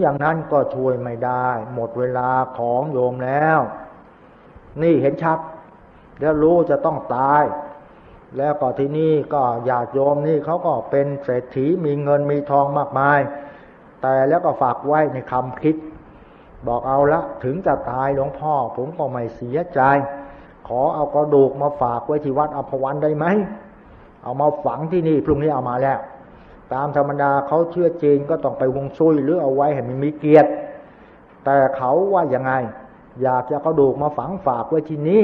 อย่างนั้นก็ช่วยไม่ได้ หมดเวลาของโยมแล้ว นี่เห็นชัด แล้วรู้จะต้องตาย แล้วก็ที่นี่ก็อยากโยมนี่เขาก็เป็นเศรษฐีมีเงินมีทองมากมาย แต่แล้วก็ฝากไว้ในคำคิด บอกเอาละถึงจะตายหลวงพ่อ ผมก็ไม่เสียใจ ขอเอากระดูกมาฝากไว้ที่วัดอภวันได้ไหม เอามาฝังที่นี่พรุ่งนี้เอามาแล้ว ตามธรรมดาเขาเชื่อจีนก็ต้องไปวงซุยหรือเอาไว้ให้มันมีเกียรติ แต่เขาว่ายังไง อยากจะกระดูกมาฝังฝากไว้ที่นี้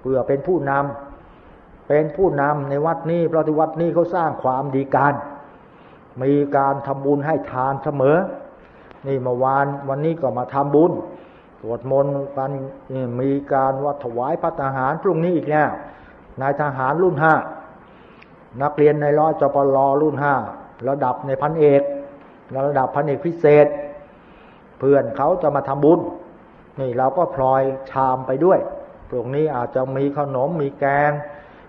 เพื่อเป็นผู้นำเป็นผู้นำในวัดนี้เพราะที่วัดนี้เขาสร้างความดีการ มีการทำบุญให้ทานเสมอ นี่เมื่อวานวันนี้ก็มาทำบุญสวดมนต์กันมีการวัดถวายพระทหารพรุ่งนี้อีกแล้วนายทหารรุ่นห้านักเรียนในร้อยจปรรุ่นห้า ระดับในพันเอก ระดับพันเอกพิเศษ เพื่อนเขาจะมาทำบุญ นี่เราก็พลอยชามไปด้วยพวกนี้อาจจะมีขนมมีแกง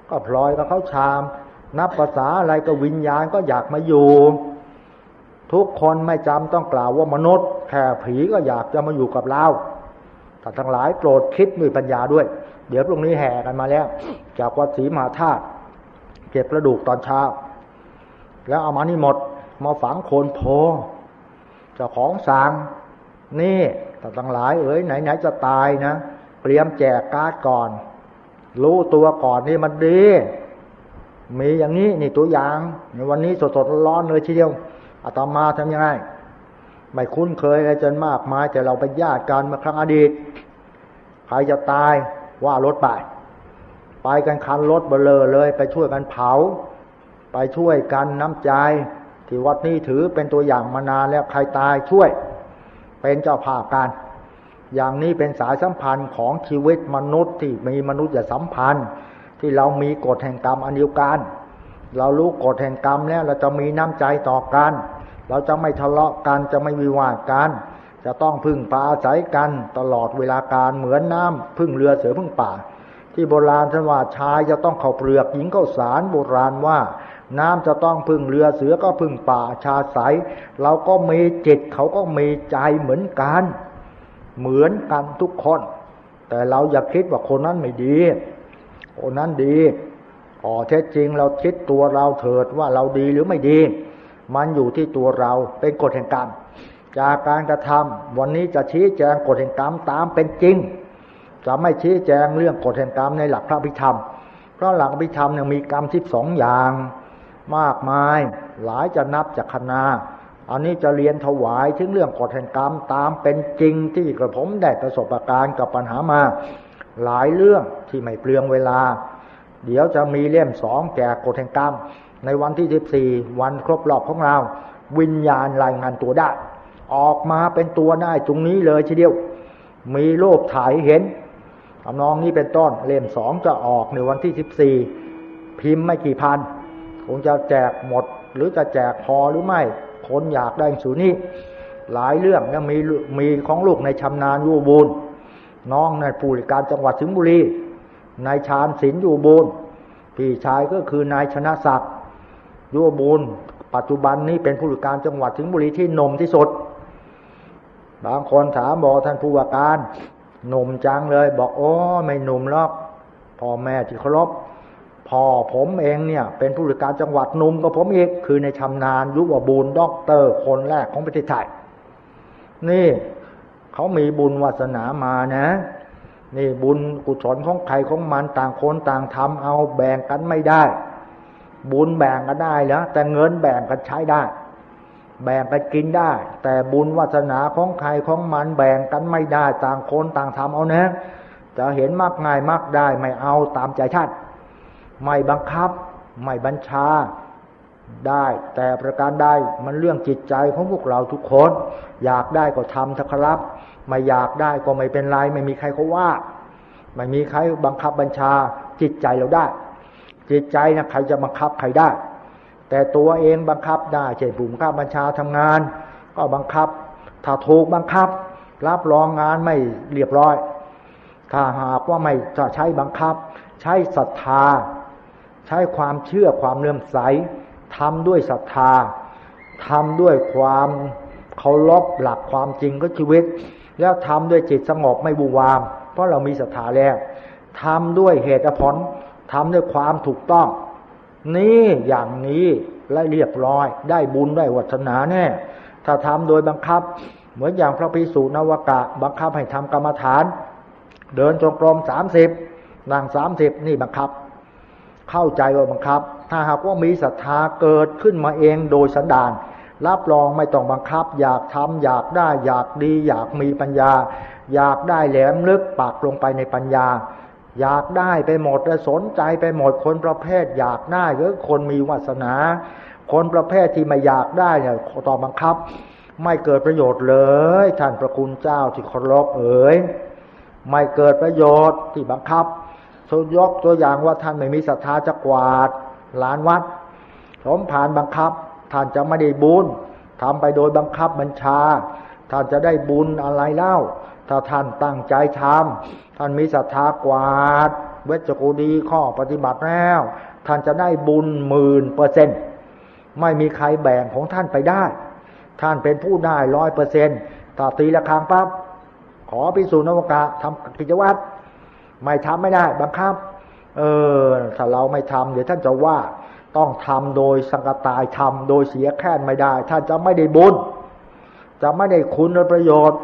ก็พลอยกับเขาชาม นับภาษาอะไรก็วิญญาณก็อยากมาอยู่ ทุกคนไม่จำต้องกล่าวว่ามนุษย์ แค่ผีก็อยากจะมาอยู่กับเราแต่ทั้งหลายโปรดคิดมีปัญญาด้วย เดี๋ยวพรุ่งนี้แห่กันมาแล้ว จากวัดศรีมหาธาตุเก็บกระดูกตอนเช้า แล้วเอามานี่หมด มาฝังโคนโพเจ้าของสางนี่แต่ทั้งหลายเอ๋ยไหนๆจะตายนะเตรียมแจกการ์ดก่อน รู้ตัวก่อนนี่มันดี มีอย่างนี้นี่ตัวอย่างในวันนี้สดๆร้อนเลยทีเดียวอาตมาทำยังไงไม่คุ้นเคยอะไรจนมากมาย แต่เราไปญาติกันมาครั้งอดีต ใครจะตายว่ารถไป ไปกันคันรถเบลอเลย ไปช่วยกันเผา ไปช่วยกันน้ำใจ ที่วัดนี้ถือเป็นตัวอย่างมานานแล้วใครตายช่วย เป็นเจ้าภาพกันอย่างนี้เป็นสายสัมพันธ์ของชีวิตมนุษย์ที่มีมนุษย์สัมพันธ์ ที่เรามีกฎแห่งกรรมอันเดียวกันเรารู้กฎแห่งกรรมแล้วเราจะมีน้ำใจต่อกัน เราจะไม่ทะเลาะกันจะไม่วิวาทกัน จะต้องพึ่งพาอาศัยกันตลอดเวลาการเหมือนน้ำพึ่งเรือเสือพึ่งป่า ที่โบราณท่านว่าชายจะต้องเข้าเปลือกหญิงเข้าสารโบราณว่า น้ำจะต้องพึ่งเรือเสือก็พึ่งป่าชาใสเราก็มีจิตเขาก็มีใจเหมือนกัน เหมือนกันทุกคน แต่เราอย่าคิดว่าคนนั้นไม่ดี คนนั้นดีอ๋อแท้จริงเราคิดตัวเราเถิดว่าเราดีหรือไม่ดี มันอยู่ที่ตัวเราเป็นกฎแห่งกรรมจากการกระทำวันนี้จะชี้แจงกฎแห่งกรรมตามเป็นจริง จะไม่ชี้แจงเรื่องกฎแห่งกรรมในหลักพระพิธรรมเพราะหลักพิธรรมเนี่ยมีกรรมที่สองอย่าง มากมาย หลายจะนับจากคณาอันนี้จะเรียนถวายถึงเรื่องกฎแห่งกรรมตามเป็นจริงที่กระผมได้ประสบการณ์กับปัญหามา หลายเรื่องที่ไม่เปลืองเวลา เดี๋ยวจะมีเล่มสองแก่กฎแห่งกรรม ในวันที่สิบสี่วันครบรอบของเรา วิญญาณรายงานตัวได้ ออกมาเป็นตัวได้ตรงนี้เลยทีเดียว มีโลกถ่ายเห็นทำนองนี้เป็นต้นเล่มสองจะออกในวันที่สิบสี่พิมพ์ไม่กี่พัน คงจะแจกหมด หรือจะแจกพอหรือไม่คนอยากได้สูนี้หลายเรื่องนะมีมีของลูกนายชำนาญยุวบูรณ์น้องนายผู้การจังหวัดสิงห์บุรีนายชาญศิลป์ยุวบูรณ์พี่ชายก็คือนายชนะศักดิ์ยุวบูรณ์ปัจจุบันนี้เป็นผู้การจังหวัดสิงห์บุรีที่หนุ่มที่สุดบางคนถามบอกท่านผู้ว่าการหนุ่มจังเลย บอกโอ้ไม่หนุ่มหรอกพ่อแม่ที่เคารพ พ่อผมเองเนี่ย เป็นผู้ราชการจังหวัดหนุ่มก็ผมเองคือนายชำนาญยุวบูรณ์ ด็อกเตอร์คนแรกของประเทศไทยนี่เขามีบุญวาสนามานะ นี่บุญกุศลของใครของมันต่างคนต่างทำเอาแบ่งกันไม่ได้ บุญแบ่งกันได้แล้วแต่เงินแบ่งกันใช้ได้ แบ่งกันกินได้ แต่บุญวาสนาของใครของมันแบ่งกันไม่ได้ ต่างคนต่างทำเอานะ จะเห็นมากง่ายมากได้ไม่เอาตามใจชาติ ไม่บังคับ ไม่บัญชาได้แต่ประการใดมันเรื่องจิตใจของพวกเราทุกคน อยากได้ก็ทำทัครับ ไม่อยากได้ก็ไม่เป็นไร ไม่มีใครเขาว่า ไม่มีใครบังคับบัญชา จิตใจเราได้ จิตใจนะใครจะบังคับใครได้ แต่ตัวเองบังคับได้เช่นผู้บังคับบัญชาทำงาน ก็บังคับ ถ้าถูกบังคับ รับรองงานไม่เรียบร้อย ถ้าหากว่าไม่จะใช้บังคับ ใช้ศรัทธา ใช้ความเชื่อความเลื่อมใสทำด้วยศรัทธาทำด้วยความเคารพหลักความจริงก็ชีวิต แล้วทำด้วยจิตสงบไม่บูวาม เพราะเรามีศรัทธาแล้วทำด้วยเหตุผลทำด้วยความถูกต้อง นี่อย่างนี้และเรียบร้อย ได้บุญได้วัฒนาแน่ถ้าทำโดยบังคับ เหมือนอย่างพระพิสูจนวกะ บังคับให้ทำกรรมฐาน เดินจงกรมสามสิบนั่งสามสิบนี่บังคับ เข้าใจว่าบังคับ ถ้าหากว่ามีศรัทธาเกิดขึ้นมาเองโดยสันดานรับรองไม่ต้องบังคับ อยากทำอยากได้อยากดี อยากมีปัญญา อยากได้แหลมลึกปักลงไปในปัญญา อยากได้ไปหมดและสนใจไปหมดคนประเภท อยากได้หรือคนมีวาสนา คนประเภทที่ไม่อยากได้เนี่ยต่อบังคับ ไม่เกิดประโยชน์เลย ท่านพระคุณเจ้าที่เคารพเอ๋ยไม่เกิดประโยชน์ที่บังคับ สยกตัวอย่างว่าท่านไม่มีศรัทธาจะกวาดลานวัดสมผ่านบังคับ ท่านจะไม่ได้บุญทำไปโดยบังคับบัญชา ท่านจะได้บุญอะไรเล่า ถ้าท่านตั้งใจทำท่านมีศรัทธากวาด เวชกูดีข้อปฏิบัติแล้ว ท่านจะได้บุญหมื่นเปอร์เซ็นต์ไม่มีใครแบ่งของท่านไปได้ ท่านเป็นผู้ได้ร้อยเปอร์เซ็นต์ถ้าตีละครังปั๊บขอพิสูจน์นวกะทำกิจวัตร ไม่ทำไม่ได้บังคับ เออถ้าเราไม่ทำเดี๋ยวท่านจะว่าต้องทำโดยสังกตายทำโดยเสียแค่นไม่ได้ ท่านจะไม่ได้บุญ จะไม่ได้คุณประโยชน์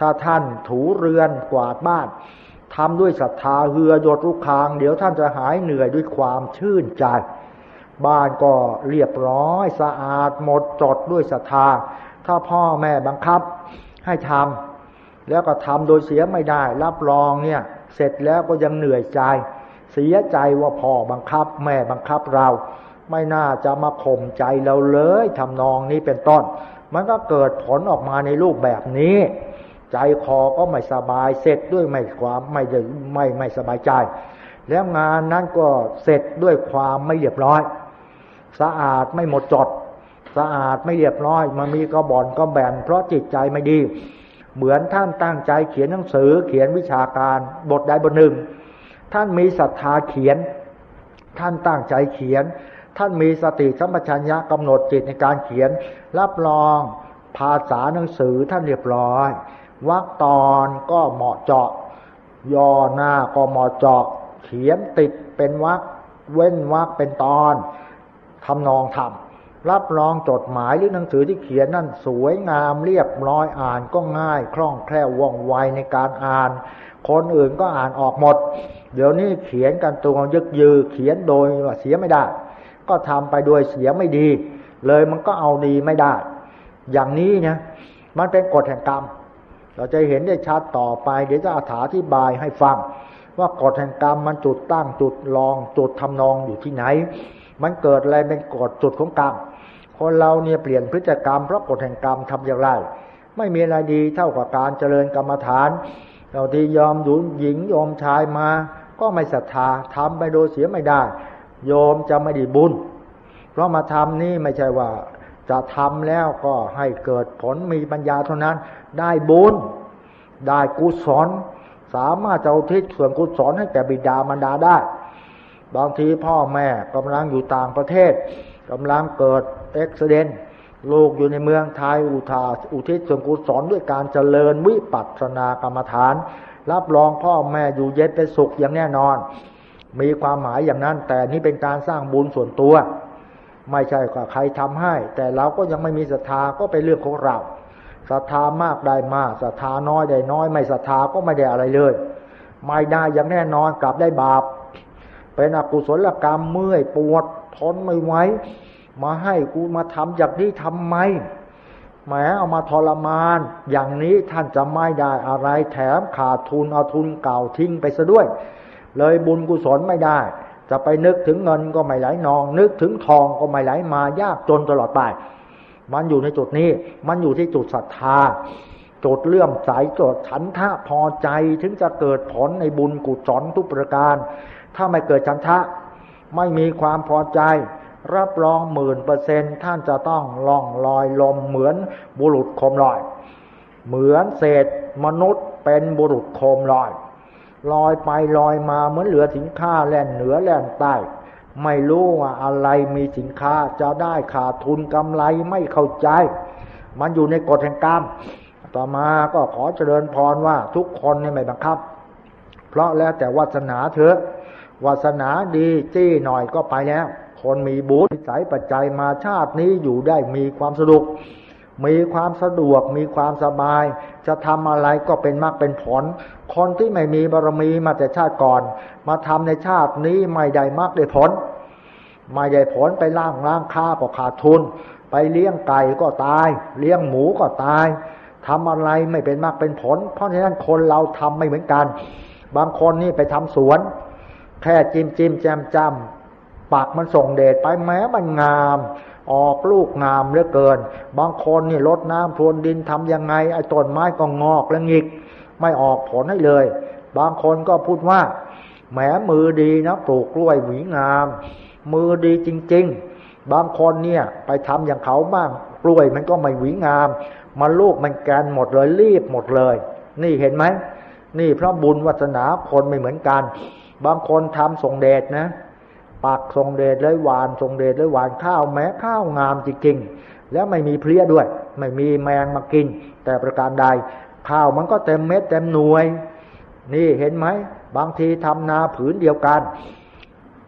ถ้าท่านถูเรือนกวาดบ้านทำด้วยศรัทธาเหือหยดลูกคาง เดี๋ยวท่านจะหายเหนื่อยด้วยความชื่นใจ บ้านก็เรียบร้อยสะอาดหมดจดด้วยศรัทธา ถ้าพ่อแม่บังคับให้ทำแล้วก็ทำโดยเสียไม่ได้ รับรองเนี่ย เสร็จแล้วก็ยังเหนื่อยใจ เสียใจว่าพ่อบังคับ แม่บังคับเรา ไม่น่าจะมาข่มใจเราเลยทำนองนี้เป็นต้น มันก็เกิดผลออกมาในรูปแบบนี้ ใจคอก็ไม่สบายเสร็จด้วยไม่ความไม่ไม่ไม่สบายใจ แล้วงานนั้นก็เสร็จด้วยความไม่เรียบร้อย สะอาดไม่หมดจดสะอาดไม่เรียบร้อย มันมีกระบอนก็แบนเพราะจิตใจไม่ดี เหมือนท่านตั้งใจเขียนหนังสือเขียนวิชาการบทใดบทหนึ่ง ท่านมีศรัทธาเขียน ท่านตั้งใจเขียน ท่านมีสติสัมปชัญญะกำหนดจิตในการเขียน รับรองภาษาหนังสือท่านเรียบร้อยวรรคตอนก็เหมาะเจาะ ย่อหน้าก็เหมาะเจาะ เขียนติดเป็นวรรคเว้นวรรคเป็นตอนทำนองทำ รับรองจดหมายหรือหนังสือที่เขียนนั่นสวยงามเรียบร้อยอ่านก็ง่าย คล่องแคล่วว่องไวในการอ่าน คนอื่นก็อ่านออกหมด เดี๋ยวนี้เขียนกันตัวยึกยือเขียนโดยว่าเสียไม่ได้ ก็ทำไปโดยเสียไม่ดี เลยมันก็เอาดีไม่ได้ อย่างนี้เนี่ยมันเป็นกฎแห่งกรรม เราจะเห็นได้ชัดต่อไป เดี๋ยวจะอธิบายให้ฟัง ว่ากฎแห่งกรรมมันจุดตั้งจุดลองจุดทำนองอยู่ที่ไหน มันเกิดอะไรเป็นกฎจุดของกรรม คนเราเนี่ยเปลี่ยนพฤติกรรมเพราะกฎแห่งกรรมทำอย่างไร ไม่มีอะไรดีเท่ากับการเจริญกรรมฐานเราที่ยอมหยุหญิงยอมชายมา ก็ไม่ศรัทธาทำไปโดยเสียไม่ได้โยมจะไม่ได้บุญ เพราะมาทำนี่ไม่ใช่ว่า จะทำแล้วก็ให้เกิดผลมีปัญญาเท่านั้น ได้บุญ ได้กุศลสามารถจะอุทิศส่วนกุศลให้แก่บิดามารดาได้ บางทีพ่อแม่กำลังอยู่ต่างประเทศกำลังเกิด เอ็กซิเดนลูกอยู่ในเมืองไทยอุทาอุทิศส่วนกุศลด้วยการเจริญวิปัสสนากรรมฐาน รับรองพ่อแม่อยู่เย็นเป็นสุขอย่างแน่นอน มีความหมายอย่างนั้น แต่นี่เป็นการสร้างบุญส่วนตัว ไม่ใช่ว่าใครทำให้ แต่เราก็ยังไม่มีศรัทธาก็เป็นเรื่องของเราศรัทธามากได้มากศรัทธาน้อยได้น้อย ไม่ศรัทธาก็ไม่ได้อะไรเลย ไม่ได้อย่างแน่นอนกลับได้บาปเป็นอกุศลกรรมเมื่อยปวดทนไม่ไหว มาให้กูมาทำอย่างนี้ทำไมแหมเอามาทรมาน อย่างนี้ท่านจะไม่ได้อะไรแถมขาดทุนเอาทุนเก่าทิ้งไปซะด้วย เลยบุญกุศลไม่ได้ จะไปนึกถึงเงินก็ไม่ไหลนอง นึกถึงทองก็ไม่ไหลมายากจนตลอดไป มันอยู่ในจุดนี้ มันอยู่ที่จุดศรัทธาจุดเลื่อมใสจุดฉันทะพอใจถึงจะเกิดผลในบุญกุศลทุกประการ ถ้าไม่เกิดฉันทะ ไม่มีความพอใจ รับรองหมื่นเปอร์เซ็นท่านจะต้องล่องลอยลมเหมือนบุรุษโคมลอย เหมือนเศษมนุษย์เป็นบุรุษโคมลอย ลอยไปลอยมาเหมือนเหลือสินค้าแล่นเหนือแล่นใต้ไม่รู้ว่าอะไรมีสินค้าจะได้ขาดทุนกำไรไม่เข้าใจ มันอยู่ในกฎแห่งกรรมต่อมาก็ขอเจริญพรว่าทุกคนในไม่บังคับ เพราะแล้วแต่วาสนาเถอะวาสนาดีจี้หน่อยก็ไปแล้ว คนมีบุญสายปัจจัยมาชาตินี้อยู่ได้มีความสะดวกมีความสะดวกมีความสบาย จะทำอะไรก็เป็นมากเป็นผล คนที่ไม่มีบารมีมาแต่ชาติก่อน มาทำในชาตินี้ไม่ได้มากได้ผลไม่ได้ผลไปล่างล่างค่าก็ขาดทุน ไปเลี้ยงไก่ก็ตาย เลี้ยงหมูก็ตายทำอะไรไม่เป็นมากเป็นผล เพราะฉะนั้นคนเราทำไม่เหมือนกัน บางคนนี่ไปทำสวน แค่จิ้มจิ้มแจมจำ ปากมันส่งเดชไปแม้มันงาม ออกลูกงามเหลือเกิน บางคนนี่ลดน้ำพรวนดินทำยังไง ไอ้ต้นไม้ก็งอกและงิก ไม่ออกผลให้เลย บางคนก็พูดว่าแหมมือดีนะปลูกกล้วยหวีงาม มือดีจริง ๆ บางคนเนี่ยไปทำอย่างเขาบ้างกล้วยมันก็ไม่หวีงาม มันลูกมันแกนหมดเลยรีบหมดเลย นี่เห็นไหมนี่เพราะบุญวัฒนาคนไม่เหมือนกัน บางคนทำส่งเดชนะ ปักทรงเดชเลยหวานทรงเดชเลยหวานข้าวแม้ข้าวงามจริงๆแล้วไม่มีเพลี้ยด้วย ไม่มีแมงมากิน แต่ประการใด ข้าวมันก็เต็มเม็ดเต็มหน่วย นี่เห็นไหมบางทีทำนาผืนเดียวกัน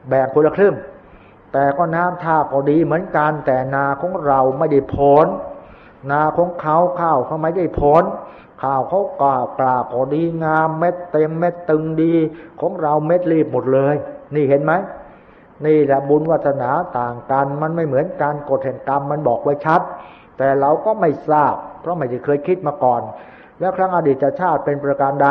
แบ่งคนละครึ่ง แต่ก็น้ำท่าก็ดีเหมือนกัน แต่นาของเราไม่ได้ผลนาของเขาข้าวเขาไม่ได้ผลข้าวเขากาปลาก็ดีงามเม็ดเต็มเม็ดตึงดี ของเราเม็ดรีบหมดเลย นี่เห็นไหม นี่แหละบุญวัฒนาต่างกัน มันไม่เหมือนการกฎแห่งกรรมมันบอกไว้ชัด แต่เราก็ไม่ทราบ เพราะไม่ได้เคยคิดมาก่อน แล้วครั้งอดีตชาติเป็นประการใด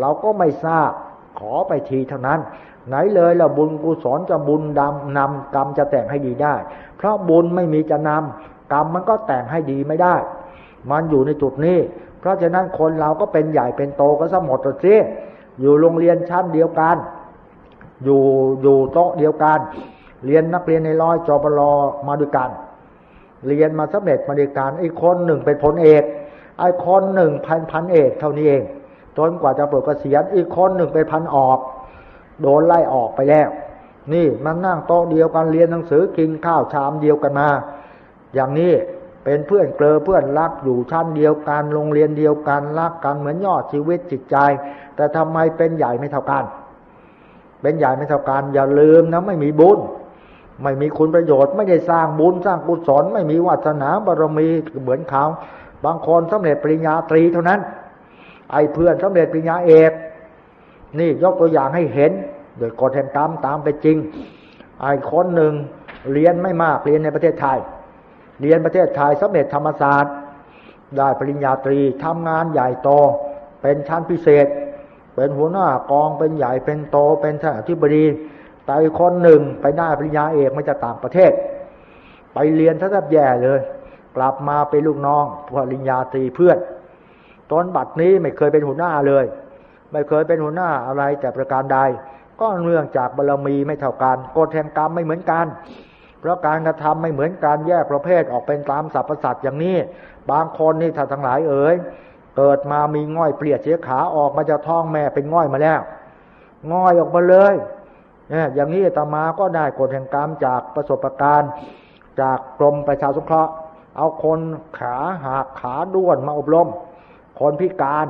เราก็ไม่ทราบขอไปทีเท่านั้น ไหนเลยละบุญกุศลจะบุญดำนำกรรมจะแต่งให้ดีได้ เพราะบุญไม่มีจะนำกรรมมันก็แต่งให้ดีไม่ได้ มันอยู่ในจุดนี้ เพราะฉะนั้นคนเราก็เป็นใหญ่เป็นโตก็สมหมดสิอยู่โรงเรียนชั้นเดียวกัน อยู่อยู่โต๊ะเดียวกัน เรียนนักเรียนในร้อยจบลมาด้วยกัน เรียนมาสำเร็จมาด้วยกันไอ้คนหนึ่งเป็นผลเอกไอ้คนหนึ่งพันพันเอกเท่านี้เองจนกว่าจะปลดเกษียณอีกคนหนึ่งไปพันออก โดนไล่ออกไปแล้ว นี่มันนั่งโต๊ะเดียวกันเรียนหนังสือกินข้าวชามเดียวกันมา อย่างนี้เป็นเพื่อนเกลอเพื่อนรักอยู่ชั้นเดียวกันโรงเรียนเดียวกันรักกันเหมือนยอดชีวิตจิตใจ แต่ทำไมเป็นใหญ่ไม่เท่ากัน เป็นใหญ่ไม่เท่ากันอย่าลืมนะไม่มีบุญ ไม่มีคุณประโยชน์ ไม่ได้สร้างบุญสร้างกุศลไม่มีวัฒนาบารมีเหมือนเขาบางคนสำเร็จปริญญาตรีเท่านั้น ไอ้เพื่อนสำเร็จปริญญาเอกนี่ยกตัวอย่างให้เห็น โดยกฎแห่งกรรมตามไปจริง ไอ้คนหนึ่งเรียนไม่มากเรียนในประเทศไทย เรียนประเทศไทยสำเร็จธรรมศาสตร์ ได้ปริญญาตรีทำงานใหญ่โตเป็นชั้นพิเศษ เป็นหัวหน้ากองเป็นใหญ่เป็นโตเป็นท่านอธิบดีแต่คนหนึ่งไปได้ปริญญาเอกมาจากต่างประเทศ ไปเรียนทับแย่เลย กลับมาเป็นลูกน้องปริญญาตรีเพื่อนตอนบัดนี้ไม่เคยเป็นหัวหน้าเลย ไม่เคยเป็นหัวหน้าอะไรแต่ประการใด ก็เนื่องจากบารมีไม่เท่ากันกฎแห่งกรรมไม่เหมือนกัน เพราะการกระทำไม่เหมือนการแยกประเภทออกเป็นตามสรรพสัตว์อย่างนี้ บางคนนี่ถ้าทั้งหลายเอ๋ย เกิดมามีง่อยเปลี่ยเสียขาออกมาจากท้องแม่เป็นง่อยมาแล้ว ง่อยออกมาเลยเนี่ยอย่างนี้ตมาก็ได้กฎแห่งกรรมจากประสบการณ์ จากกรมประชาสงเคราะห์ เอาคนขาหักขาด้วนมาอบรม คนพิการ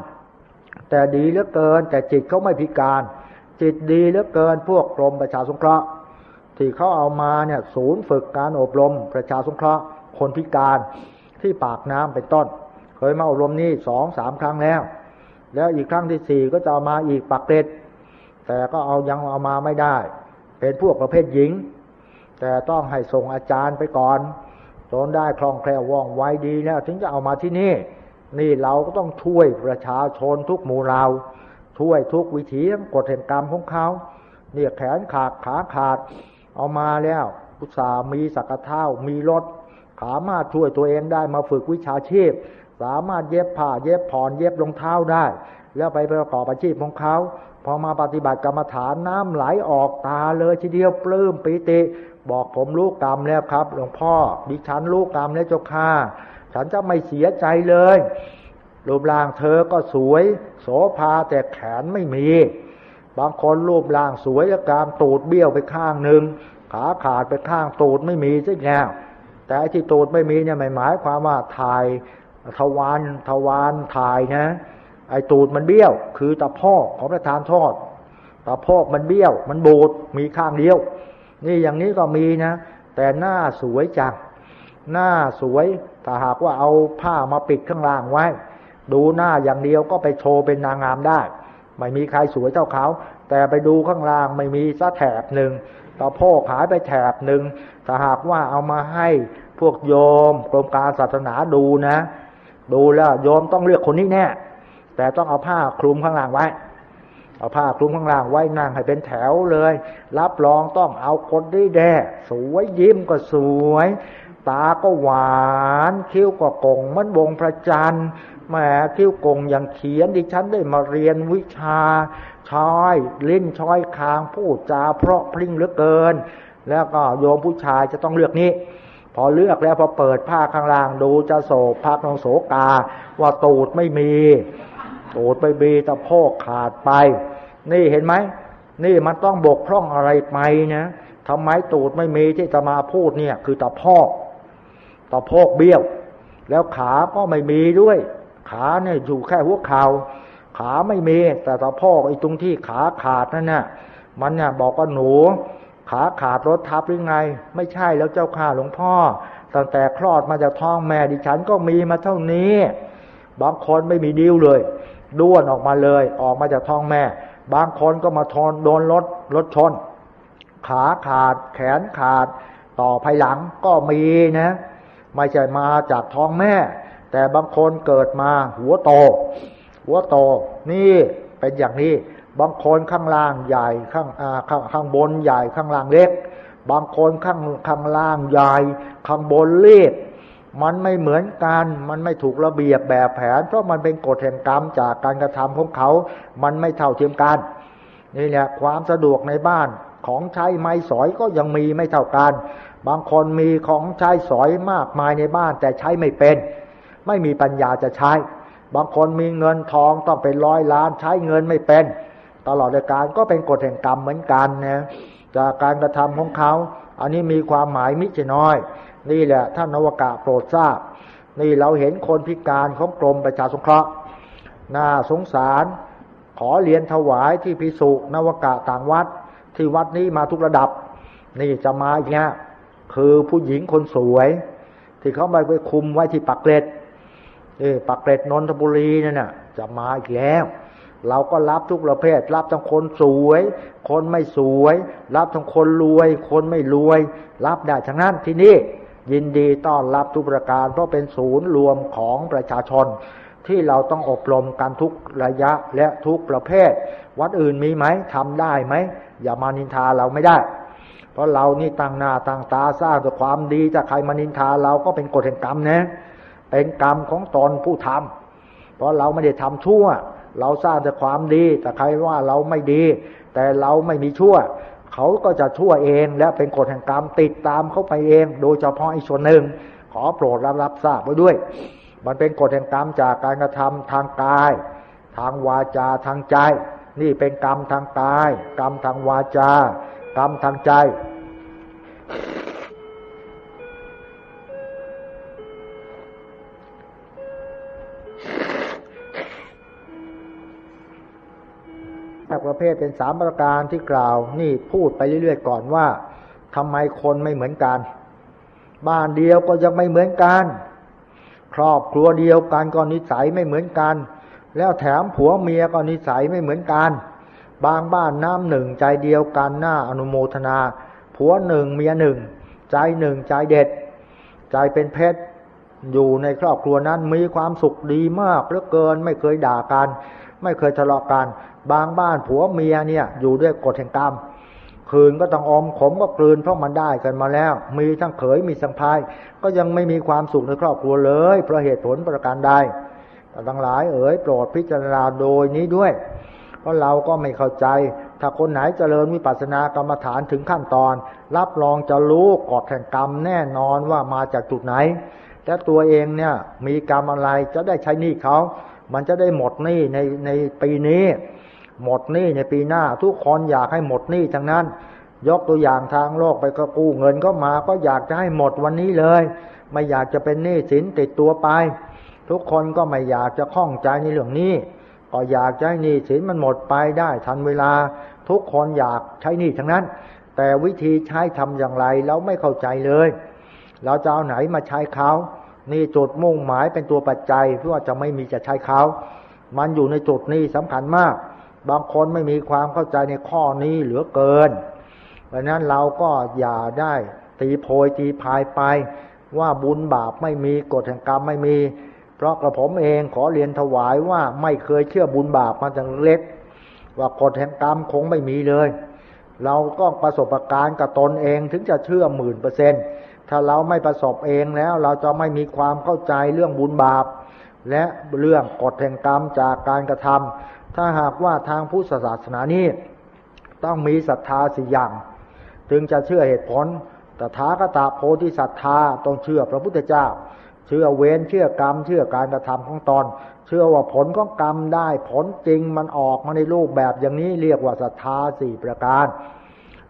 แต่ดีเหลือเกิน แต่จิตเขาไม่พิการ จิตดีเหลือเกิน พวกกรมประชาสงเคราะห์ ที่เขาเอามาเนี่ยศูนย์ฝึกการอบรม ประชาสงเคราะห์ คนพิการที่ปากน้ำเป็นต้น เคยมาอบรมนี่สองสามครั้งแล้ว แล้วอีกครั้งที่สี่ก็จะามาอีกปักเกร็ดแต่ก็เอายังเอามาไม่ได้ เป็นพวกประเภทหญิง แต่ต้องให้ส่งอาจารย์ไปก่อนจนได้คล่องแคล่วว่องไวดีแล้วถึงจะเอามาที่นี่ นี่เราก็ต้องช่วยประชาชนทุกหมู่เรา ช่วยทุกวิถีกฎแห่งกรรมของเขาเนี่ยแขนขาดขาขาดเอามาแล้วพุทธามีสักเท้ามีรถสามารถช่วยตัวเองได้มาฝึกวิชาชีพ สามารถเย็บผ้าเย็บผ่อนเย็บรองเท้าได้ แล้วไปประกอบอาชีพของเขาพอมาปฏิบัติกรรมฐานน้ำไหลออกตาเลยทีเดียวปลื้มปิติ บอกผมลูกกรรมแล้วครับหลวงพ่อดิฉันลูกกรรมแล้วเจ้าค่ะฉันจะไม่เสียใจเลยรูปร่างเธอก็สวย โสภาแต่แขนไม่มี บางคนรูปร่างสวยแล้วกามตูดเบี้ยวไปข้างหนึ่งขาขาดไปข้างตูดไม่มีสักแล้วแต่ที่ตูดไม่มีเนี่ยหมายหมายความว่าถ่าย ทวารทวารถ่ายนะ ไอตูดมันเบี้ยว คือตะพอกของประธานทอดตะพอกมันเบี้ยว มันบูดมีข้างเดียว นี่อย่างนี้ก็มีนะ แต่หน้าสวยจังหน้าสวยถ้าหากว่าเอาผ้ามาปิดข้างล่างไว้ ดูหน้าอย่างเดียวก็ไปโชว์เป็นนางงามได้ ไม่มีใครสวยเท่าเขา แต่ไปดูข้างล่างไม่มีสักแถบหนึ่งตะโพกหายไปแถบหนึ่งถ้าหากว่าเอามาให้พวกโยมกรมการศาสนาดูนะ ดูแล้วโยมต้องเลือกคนนี้แน่แต่ต้องเอาผ้าคลุมข้างล่างไว้ เอาผ้าคลุมข้างล่างไว้นั่งให้เป็นแถวเลย รับรองต้องเอาคนได้แด่สวยยิ้มก็สวย ตาก็หวานคิ้วก็กงมันบงพระจันทร์แหมคิ้วกงอย่างเขียนดิฉันได้มาเรียนวิชาช้อยลิ้นช้อยคางพูดจาเพราะพริ้งเหลือเกิน แล้วก็โยมผู้ชายจะต้องเลือกนี้ พอเลือกแล้วพอเปิดผ้าข้างล่างดูจะโศกพักนองโศกา ว่าตูดไม่มี ตูดไปบีตะโพกขาดไป นี่เห็นไหม นี่มันต้องบกพร่องอะไรไปนะทำไมตูดไม่มีที่จะมาพูดเนี่ย คือตะพอกตะโพกเบี้ยว แล้วขาก็ไม่มีด้วย ขาเนี่ยอยู่แค่หัวเขา่าขาไม่มี แต่ตะพอกไอ้ตรงที่ขาขาดนั่นน่ะมันเนี่ยบอกว่าหนู ขาขาดรถทับหรือไง ไม่ใช่แล้วเจ้าข้าหลวงพ่อ ตั้งแต่คลอดมาจากท้องแม่ดิฉันก็มีมาเท่านี้ บางคนไม่มีดิ้วเลยด้วนออกมาเลย ออกมาจากท้องแม่ บางคนก็มาทนโดนรถรถชน ขาขาดแขนขาด ต่อภายหลังก็มีนะ ไม่ใช่มาจากท้องแม่ แต่บางคนเกิดมาหัวโต หัวโต นี่เป็นอย่างนี้ บางคนข้างล่างใหญ่ข้างข้างข้างบนใหญ่ข้างล่างเล็ก บางคนข้างข้างล่างใหญ่ข้างบนเล็กมันไม่เหมือนกัน มันไม่ถูกระเบียบแบบแผน เพราะมันเป็นกฎแห่งกรรมจากการกระทำของเขา มันไม่เท่าเทียมกัน นี่แหละความสะดวกในบ้านของใช้ไม้สอยก็ยังมีไม่เท่ากัน บางคนมีของใช้สอยมากมายในบ้านแต่ใช้ไม่เป็น ไม่มีปัญญาจะใช้ บางคนมีเงินทองต้องเป็นร้อยล้านใช้เงินไม่เป็น ตลอดในการก็เป็นกฎแห่งกรรมเหมือนกันนะจากการกระทำของเขา อันนี้มีความหมายมิจน้อย นี่แหละท่านนวกะโปรดทราบ นี่เราเห็นคนพิการของกรมประชาสงเคราะห์น่าสงสาร ขอเรียนถวายที่พิสุนวกะต่างวัด ที่วัดนี้มาทุกระดับ นี่จะมาอีกเนี่ยคือผู้หญิงคนสวย ที่เขาไปไปคุมไว้ที่ปักเกร็ดเออปักเกร็ดนนทบุรีนั่นน่ะจะมาอีกแล้ว เราก็รับทุกประเภท รับทั้งคนสวย คนไม่สวย รับทั้งคนรวย คนไม่รวย รับได้ทั้งนั้นที่นี่ยินดีต้อนรับทุกประการ เพราะเป็นศูนย์รวมของประชาชน ที่เราต้องอบรมกันทุกระยะและทุกประเภท วัดอื่นมีไหมทำได้ไหม อย่ามานินทาเราไม่ได้ เพราะเรานี่ตั้งหน้าตั้งตาสร้างแต่ความดีจะใครมานินทาเราก็เป็นกฎแห่งกรรมนะเป็นกรรมของตอนผู้ทำเพราะเราไม่ได้ทำชั่ว เราสร้างแต่ความดี แต่ใครว่าเราไม่ดี แต่เราไม่มีชั่ว เขาก็จะชั่วเองและเป็นกฎแห่งกรรมติดตามเข้าไปเอง โดยเฉพาะอีกส่วนหนึ่ง ขอโปรดรับรับทราบไว้ด้วย มันเป็นกฎแห่งกรรมจากการกระทำทางกาย ทางวาจาทางใจ นี่เป็นกรรมทางกาย กรรมทางวาจา กรรมทางใจ ประเภทเป็นสามประการที่กล่าวนี่พูดไปเรื่อยๆก่อนว่าทำไมคนไม่เหมือนกัน บ้านเดียวก็ยังไม่เหมือนกัน ครอบครัวเดียวกันก็นิสัยไม่เหมือนกัน แล้วแถมผัวเมียก็นิสัยไม่เหมือนกัน บางบ้านน้ำหนึ่งใจเดียวกันหน้าอนุโมทนา ผัวหนึ่งเมียหนึ่งใจหนึ่งใจเด็ด ใจเป็นเพชรอยู่ในครอบครัวนั้นมีความสุขดีมากเหลือเกินไม่เคยด่ากัน ไม่เคยทะเลาะกัน บางบ้านผัวเมียเนี่ย อยู่ด้วยกฎแห่งกรรม คืนก็ต้องอมขมก็กลืนเพราะมันได้กันมาแล้ว มีทั้งเขยมีสังพายก็ยังไม่มีความสุขในครอบครัวเลยเพราะเหตุผลประการใดแต่ทั้งหลายเอ๋ยโปรดพิจารณาโดยนี้ด้วย เพราะเราก็ไม่เข้าใจถ้าคนไหนเจริญวิปัสสนากรรมฐานถึงขั้นตอน รับรองจะรู้กฎแห่งกรรมแน่นอนว่ามาจากจุดไหนและตัวเองเนี่ยมีกรรมอะไรจะได้ใช้หนี้เขา มันจะได้หมดหนี้ในในปีนี้ หมดหนี้ในปีหน้า ทุกคนอยากให้หมดหนี้ทั้งนั้น ยกตัวอย่างทางโลกไปก็กู้เงินก็มา ก็อยากจะให้หมดวันนี้เลย ไม่อยากจะเป็นหนี้สินติดตัวไป ทุกคนก็ไม่อยากจะคล้องใจในเรื่องนี้ ก็อยากจะให้หนี้สินมันหมดไปได้ทันเวลา ทุกคนอยากใช้หนี้ทั้งนั้น แต่วิธีใช้ทำอย่างไรเราไม่เข้าใจเลย เราจะเอาไหนมาใช้เขา นี่จุดมุ่งหมายเป็นตัวปัจจัยเพื่อจะไม่มีจะใช้เขา มันอยู่ในจุดนี้สำคัญมาก บางคนไม่มีความเข้าใจในข้อนี้เหลือเกินเพราะนั้นเราก็อย่าได้ตีโพยตีพายไป ว่าบุญบาปไม่มีกฎแห่งกรรมไม่มี เพราะกระผมเองขอเรียนถวายว่าไม่เคยเชื่อบุญบาปมาตั้งเล็ก ว่ากฎแห่งกรรมคงไม่มีเลย เราก็ประสบการณ์กับตนเองถึงจะเชื่อหมื่นเปอร์เซ็นต์ ถ้าเราไม่ประสบเองแล้ว เราจะไม่มีความเข้าใจเรื่องบุญบาป และเรื่องกฎแห่งกรรมจากการกระทำถ้าหากว่าทางพุทธศาสนานี้ต้องมีศรัทธาสี่อย่าง จึงจะเชื่อเหตุผลตถาคตาโพธิศรัทธาต้องเชื่อพระพุทธเจ้า เชื่อเวรเชื่อกรรม เชื่อการกระทำของตอน เชื่อว่าผลของกรรมได้ผลจริงมันออกมาในรูปแบบอย่างนี้เรียกว่าศรัทธาสี่ประการ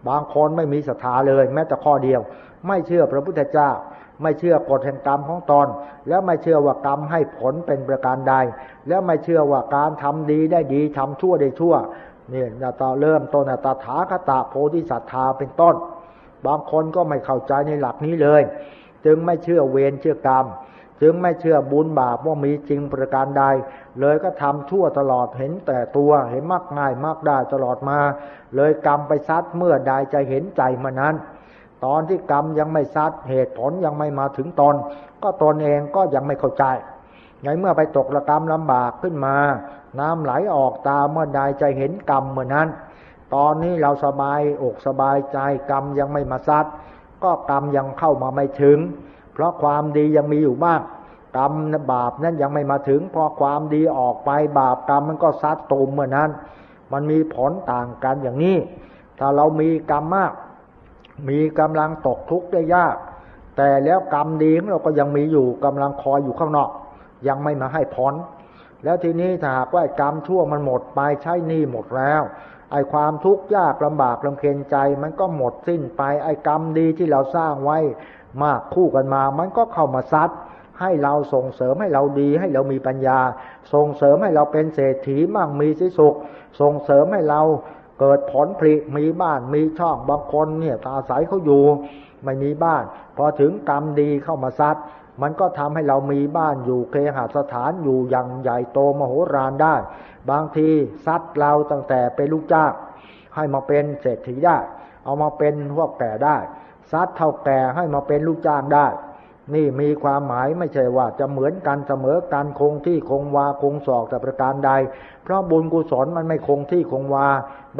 บางคนไม่มีศรัทธาเลย แม้แต่ข้อเดียว ไม่เชื่อพระพุทธเจ้า ไม่เชื่อกฎแห่งกรรมของตนแล้วไม่เชื่อว่ากรรมให้ผลเป็นประการใด แล้วไม่เชื่อว่าการทำดีได้ดีทำชั่วได้ชั่วเนี่ยต่อเริ่มต้นตถาคตโพธิสัตธาเป็นต้น บางคนก็ไม่เข้าใจในหลักนี้เลย จึงไม่เชื่อเวรเชื่อกรรม จึงไม่เชื่อบุญบาปว่ามีจริงประการใด เลยก็ทำชั่วตลอดเห็นแต่ตัวเห็นมากง่ายมากได้ตลอดมา เลยกรรมไปซัดเมื่อใดจะเห็นใจมานั้น ตอนที่กรรมยังไม่ซัดเหตุผลยังไม่มาถึงตน ก็ตนเองก็ยังไม่เข้าใจไงเมื่อไปตกระกรรมลำบากขึ้นมา น้ำไหลออกตาเมื่อใดจะเห็นกรรมเมื่อนั้น ตอนนี้เราสบายอกสบายใจกรรมยังไม่มาซัดก็กรรมยังเข้ามาไม่ถึง เพราะความดียังมีอยู่มากกรรมบาปนั้นยังไม่มาถึง พอความดีออกไปบาปกรรมมันก็ซัดตูมเมื่อนั้น มันมีผลต่างกันอย่างนี้ ถ้าเรามีกรรมมาก มีกำลังตกทุกข์ได้ยาก แต่แล้วกรรมดีของเราก็ยังมีอยู่กำลังคอยอยู่ข้างนอก ยังไม่มาให้พ้นแล้วทีนี้ถ้าหากว่ากรรมชั่วมันหมดไปใช้หนี้หมดแล้ว ไอ้ความทุกข์ยากลำบากลำเค็ญใจ มันก็หมดสิ้นไปไอ้กรรมดีที่เราสร้างไว้มากคู่กันมา มันก็เข้ามาซัดให้เราส่งเสริมให้เราดีให้เรามีปัญญา ส่งเสริมให้เราเป็นเศรษฐีมั่งมีสิสุข ส่งเสริมให้เรา เกิดผลผลิมีบ้านมีช่องบางคนเนี่ยตาใสเขาอยู่ ไม่มีบ้าน พอถึงกรรมดีเข้ามาซัดมันก็ทำให้เรามีบ้านอยู่เคหสถานอยู่อย่างใหญ่โตมโหฬารได้ บางทีซัดเราตั้งแต่เป็นลูกจ้างให้มาเป็นเศรษฐีได้ เอามาเป็นพวกแก่ได้ซัดเท่าแก่ให้มาเป็นลูกจ้างได้ นี่มีความหมายไม่ใช่ว่าจะเหมือนกันเสมอกันคงที่คงวาคงศอกแต่ประการใด เพราะบุญกุศลมันไม่คงที่คงวา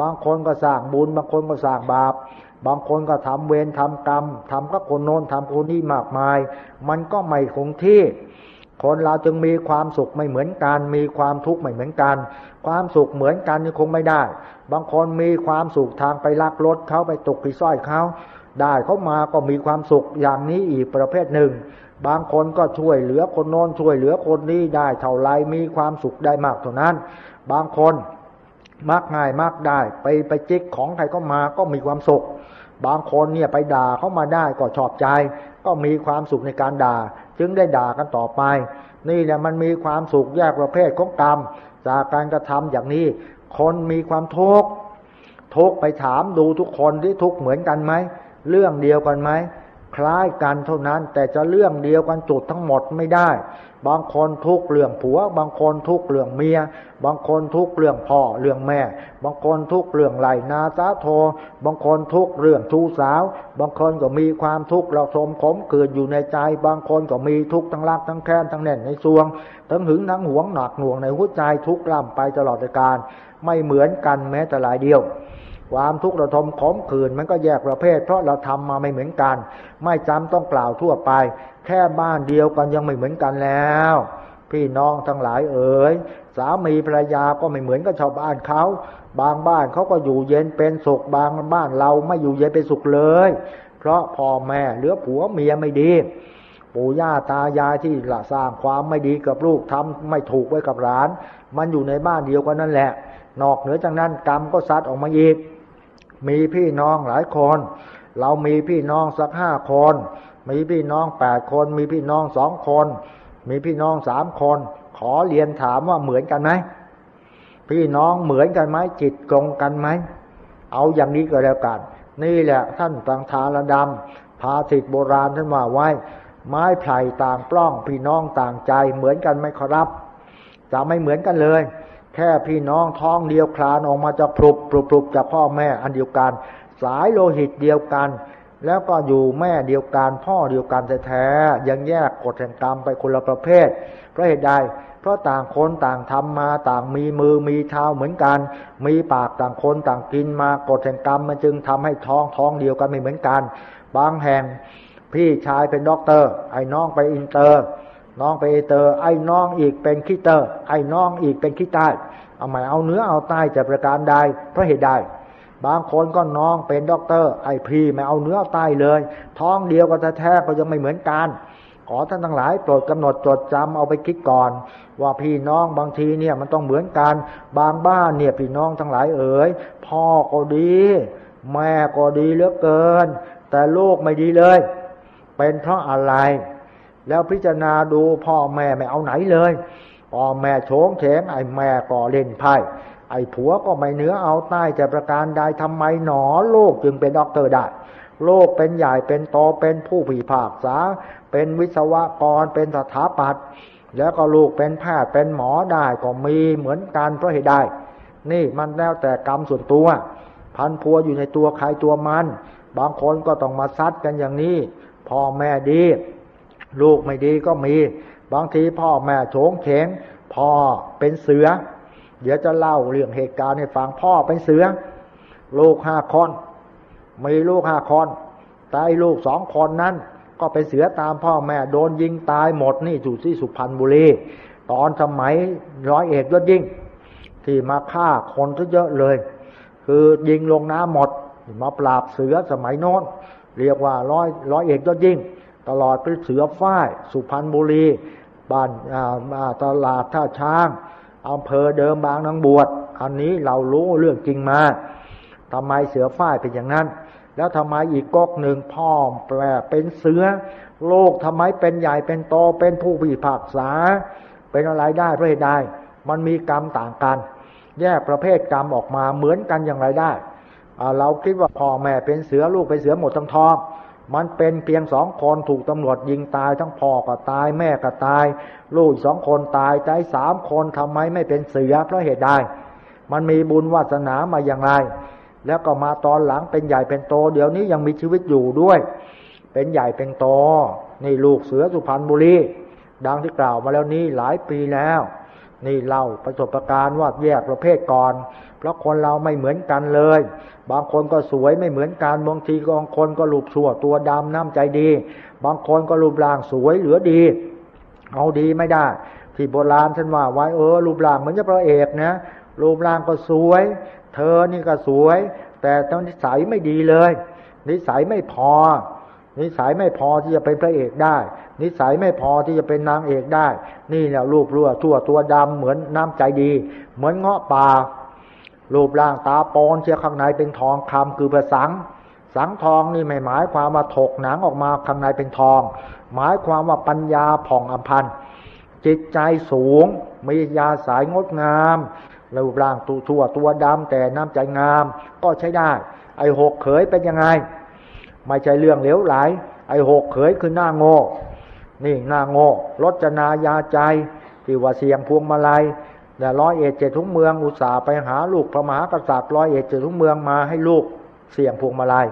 บางคนก็สร้างบุญ บางคนก็สร้างบาป บางคนก็ทำเวรทำกรรมทำกับคนโน้นทำคนนี้มากมาย มันก็ไม่คงที่ คนเราจึงมีความสุขไม่เหมือนกัน มีความทุกข์ไม่เหมือนกัน ความสุขเหมือนกันนี่คงไม่ได้ บางคนมีความสุขทางไปลักรถเขาไปตกผีสร้อยเขา ได้เขามาก็มีความสุขอย่างนี้อีกประเภทหนึ่ง บางคนก็ช่วยเหลือคนโน้นช่วยเหลือคนนี้ได้เท่าไรมีความสุขได้มากเท่านั้น บางคนมักง่ายมักได้ ไปไปจิกของใครก็มาก็มีความสุข บางคนเนี่ยไปด่าเขามาได้ก็ชอบใจ ก็มีความสุขในการด่า จึงได้ด่ากันต่อไป นี่เนี่ยมันมีความสุขแยกประเภทของกรรม จากการกระทำอย่างนี้ คนมีความทุกข์ทุกไปถามดูทุกคนที่ทุกเหมือนกันไหม เรื่องเดียวกันไหมคล้ายกันเท่านั้น แต่จะเรื่องเดียวกันจุดทั้งหมดไม่ได้ บางคนทุกเรื่องผัว บางคนทุกเรื่องเมีย บางคนทุกเรื่องพ่อเรื่องแม่ บางคนทุกเรื่องไหลนาซาโท บางคนทุกเรื่องชูสาว บางคนก็มีความทุกข์เราสมขมเกิดอยู่ในใจ บางคนก็มีทุกข์ทั้งรักทั้งแค้นทั้งแน่นในซวง ทั้งหึงทั้งหวงหนักหน่วงในหัวใจทุกข์ล่ำไปตลอดการไม่เหมือนกันแม้แต่หลายเดียว ความทุกข์ระทมขมขื่นมันก็แยกประเภท เพราะเราทำมาไม่เหมือนกัน ไม่จำต้องกล่าวทั่วไป แค่บ้านเดียวกันยังไม่เหมือนกันแล้ว พี่น้องทั้งหลายเอ๋ยสามีภรรยาก็ไม่เหมือนกับชาวบ้านเขา บางบ้านเขาก็อยู่เย็นเป็นสุขบางบ้านเราไม่อยู่เย็นเป็นสุขเลย เพราะพ่อแม่เหลือผัวเมียไม่ดีปู่ย่าตายายที่ละสร้างความไม่ดีกับลูกทำไม่ถูกไว้กับหลาน มันอยู่ในบ้านเดียวกันนั่นแหละ นอกเหนือจากนั้นกรรมก็ซัดออกมาอีก มีพี่น้องหลายคน เรามีพี่น้องสักห้าคน มีพี่น้องแปดคน มีพี่น้องสองคน มีพี่น้องสามคน ขอเรียนถามว่าเหมือนกันไหมพี่น้องเหมือนกันไหมจิตตรงกันไหมเอาอย่างนี้ก็แล้วกันนี่แหละท่านตังทาระดำพาสิทธิโบราณท่านว่าไว้ ไม้ไผ่ต่างปล้องพี่น้องต่างใจเหมือนกันไหมครับจะไม่เหมือนกันเลย แค่พี่น้องท้องเดียวคลานออกมาจากปลุบปลุบปลุบจากพ่อแม่อันเดียวกัน สายโลหิตเดียวกัน แล้วก็อยู่แม่เดียวกันพ่อเดียวกันแท้ๆยังแยกกฎแห่งกรรมไปคนละประเภท เพราะเหตุใดเพราะต่างคนต่างทำมาต่างมีมือมีเท้าเหมือนกัน มีปากต่างคนต่างกินมากฎแห่งกรรมมันจึงทำให้ท้องท้องเดียวกันไม่เหมือนกัน บางแห่งพี่ชายเป็นด็อกเตอร์ไอ้น้องไปอินเตอร์ น้องไปอินเตอร์ไอ้น้องอีกเป็นขี้เตอร์ไอ้น้องอีกเป็นขี้ใต้เอาหมายเอาเนื้อเอาใต้จะประการใดเพราะเหตุใดบางคนก็น้องเป็นด็อกเตอร์ไอ้พี่ไม่เอาเนื้อเอาใต้เลย ท้องเดียวก็แท้ๆก็ยังไม่เหมือนกันขอท่านทั้งหลายโปรดกำหนดจดจำเอาไปคิดก่อน ว่าพี่น้องบางทีเนี่ยมันต้องเหมือนกัน บางบ้านเนี่ยพี่น้องทั้งหลายเอ๋ยพ่อก็ดี แม่ก็ดีเหลือเกิน แต่ลูกไม่ดีเลย เป็นเพราะอะไร แล้วพิจารณาดูพ่อแม่ไม่เอาไหนเลยพ่อแม่โฉงเฉงไอ้แม่ก็เล่นไพ่ไอ้ผัวก็ไม่เนื้อเอาใต้แต่ประการใดทำไมหนอโลกจึงเป็นด็อกเตอร์ได้โลกเป็นใหญ่เป็นโตเป็นผู้ผีผากษา เป็นวิศวกรเป็นสถาปัตย์แล้วก็ลูกเป็นแพทย์เป็นหมอได้ก็มีเหมือนกันเพราะเหตุใดนี่มันแล้วแต่กรรมส่วนตัว พันพัวอยู่ในตัวใครตัวมัน บางคนก็ต้องมาซัดกันอย่างนี้พ่อแม่ดี ลูกไม่ดีก็มี บางทีพ่อแม่โฉงเฉงพ่อเป็นเสือ เดี๋ยวจะเล่าเรื่องเหตุการณ์ให้ฟังพ่อเป็นเสือ ลูกห้าคนมีลูกห้าคนแต่ลูกสองคนนั้น ก็เป็นเสือตามพ่อแม่โดนยิงตายหมดนี่อยู่ที่สุพรรณบุรีตอนสมัยร้อยเอกยศยิ่ง ที่มาฆ่าคนซะเยอะเลย คือยิงลงน้ำหมดมาปราบเสือสมัยโน้น เรียกว่าร้อยร้อยเอกยศยิ่ง ตลอดเป็นเสือฝ้าย สุพรรณบุรีบ้านตลาดท่าช้างอำเภอเดิมบางนางบวชอันนี้เรารู้เรื่องจริงมาทำไมเสือฝ้ายเป็นอย่างนั้น แล้วทำไมอีกก๊กหนึ่งพ่อแปลเป็นเสือ โลกทำไมเป็นใหญ่เป็นโตเป็นผู้พิพากษา เป็นอะไรได้เพราะเหตุใดมันมีกรรมต่างกัน แยกประเภทกรรมออกมาเหมือนกันอย่างไรได้เราคิดว่าพ่อแม่เป็นเสือลูกเป็นเสือหมดทั้งทอง มันเป็นเพียงสองคนถูกตำรวจยิงตายทั้งพ่อก็ตายแม่ก็ตาย ลูกสองคนตายใจสามคนทำไมไม่เป็นเสือเพราะเหตุใดมันมีบุญวาสนามาอย่างไร แล้วก็มาตอนหลังเป็นใหญ่เป็นโต เดี๋ยวนี้ยังมีชีวิตอยู่ด้วย เป็นใหญ่เป็นโตนี่ลูกเสือสุพรรณบุรีดังที่กล่าวมาแล้วนี้หลายปีแล้ว นี่เล่าประสบการณ์ว่าแยกประเภทก่อน เพราะคนเราไม่เหมือนกันเลย บางคนก็สวยไม่เหมือนกันบางทีบางคนก็รูปชั่วตัวดำน้ำใจดี บางคนก็รูปร่างสวยเหลือดี เอาดีไม่ได้ ที่โบราณท่านว่าไว้เออรูปร่างเหมือนจะพระเอกนะรูปร่างก็สวย เธอนี่ก็สวย แต่ตอนนิสัยไม่ดีเลย นิสัยไม่พอ นิสัยไม่พอที่จะเป็นพระเอกได้ นิสัยไม่พอที่จะเป็นนางเอกได้ นี่แหละรูปรั่วทั่วตัวดำเหมือนน้ำใจดี เหมือนเงาะป่า รูปร่างตาปอนเชียข้างในเป็นทองคำคือประสัง สังทองนี่ไม่หมายความว่าถกหนังออกมาข้างในเป็นทอง หมายความว่าปัญญาผ่องอัมพันจิตใจสูงมียาสายงดงามรูปร่างตัวทั่วตัวดำแต่น้ำใจงาม ก็ใช้ได้ ไอ้หกเขยเป็นยังไง ไม่ใช่เรื่องเหลวไหล ไอ้หกเขยคือหน้าโง่ นี่หน้าโง่รจนายาใจที่ว่าเสียงพวงมาลัย แต่ร้อยเอ็ดเจ็ดทุกเมืองอุตส่าห์ไปหาลูกพระมหากษัตริย์ร้อยเอ็ดเจ็ดทุกเมืองมาให้ลูกเสี่ยงพวงมาลัย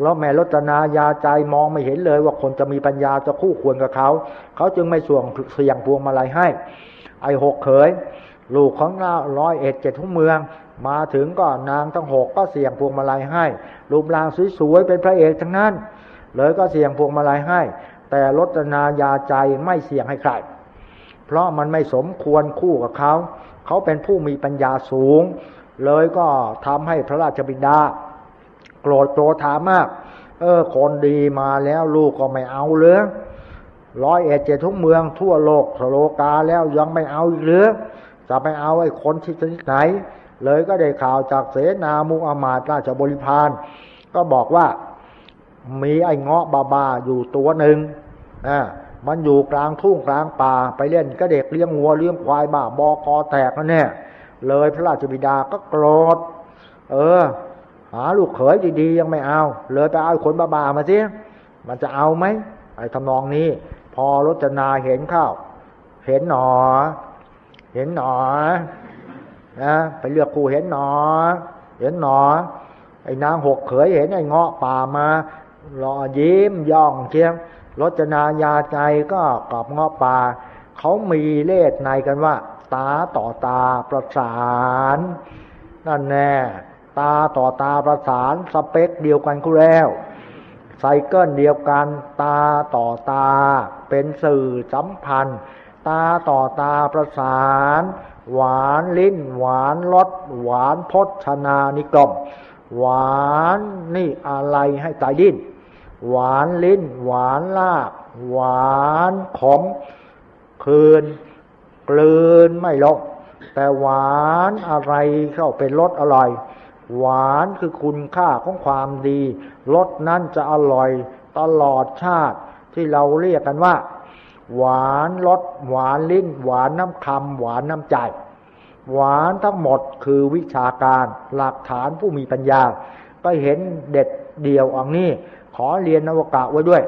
แล้วแม่รจนายาใจมองไม่เห็นเลยว่าคนจะมีปัญญาจะคู่ควรกับเขา เขาจึงไม่ส่วงเสี่ยงพวงมาลัยให้ ไอ้หกเขยลูกของเราร้อยเอ็ดเจ็ดทุกเมือง มาถึงก็นางทั้งหกก็เสี่ยงพวงมาลัยให้รูปร่างสวยๆเป็นพระเอกทั้งนั้น เลยก็เสี่ยงพวงมาลัยให้ แต่รจนายาใจไม่เสี่ยงให้ใคร เพราะมันไม่สมควรคู่กับเขา เขาเป็นผู้มีปัญญาสูง เลยก็ทำให้พระราชบิดา โกรธโกรธามาก เออ คนดีมาแล้วลูกก็ไม่เอาเลยร้อยเอ็ดเจ็ดทุกเมืองทั่วโลกสโลกาแล้วยังไม่เอาอีกหรือจะไปเอาไอ้คนที่ชนิดไหน เลยก็ได้ข่าวจากเสนามุอามาตราชบริพารก็บอกว่ามีไอ้เงาะบาบาอยู่ตัวหนึ่งอ่า มันอยู่กลางทุ่งกลางป่าไปเล่นก็เด็กเลี้ยงวัวเลี้ยงควายบ้าบอคอแตกนั่นแน่เลยพระราชบิดาก็โกรธ เออ หาลูกเขยดีๆยังไม่เอา เลยไปเอาคนบ้าๆมาสิมันจะเอาไหมไอ้ทำนองนี้ พอรจนาเห็นข้าวเห็นหนอ เห็นหนอนะไปเลือกคู่เห็นหนอ เห็นหนอ ไอ้นางหกเขยเห็นไอ้เงาะป่ามา รอยิ้มย่องเชียง รจนายาใจก็กอบเงาะป่าเขามีเลขในกันว่า ตาต่อตาประสาน นั่นแน่ตาต่อตาประสานสเปคเดียวกันกูแล้วไซเคิลเดียวกันตาต่อตา เป็นสื่อสัมพันธ์ ตาต่อตาประสาน หวานลิ้น หวานรสหวานพจนานิกรมหวานนี่อะไรให้ตายดิ้น หวานลิ้น หวานลาก หวานขมคืนกลืนไม่ลงแต่หวานอะไรเข้าเป็นรสอร่อย หวานคือคุณค่าของความดีรสนั้นจะอร่อยตลอดชาติที่เราเรียกกันว่า หวานรสหวานลิ้น หวานน้ำคำหวานน้ำใจ หวานทั้งหมดคือวิชาการหลักฐานผู้มีปัญญา ก็เห็นเด็ดเดียวอันนี้ ขอเรียนนวกะไว้ด้วย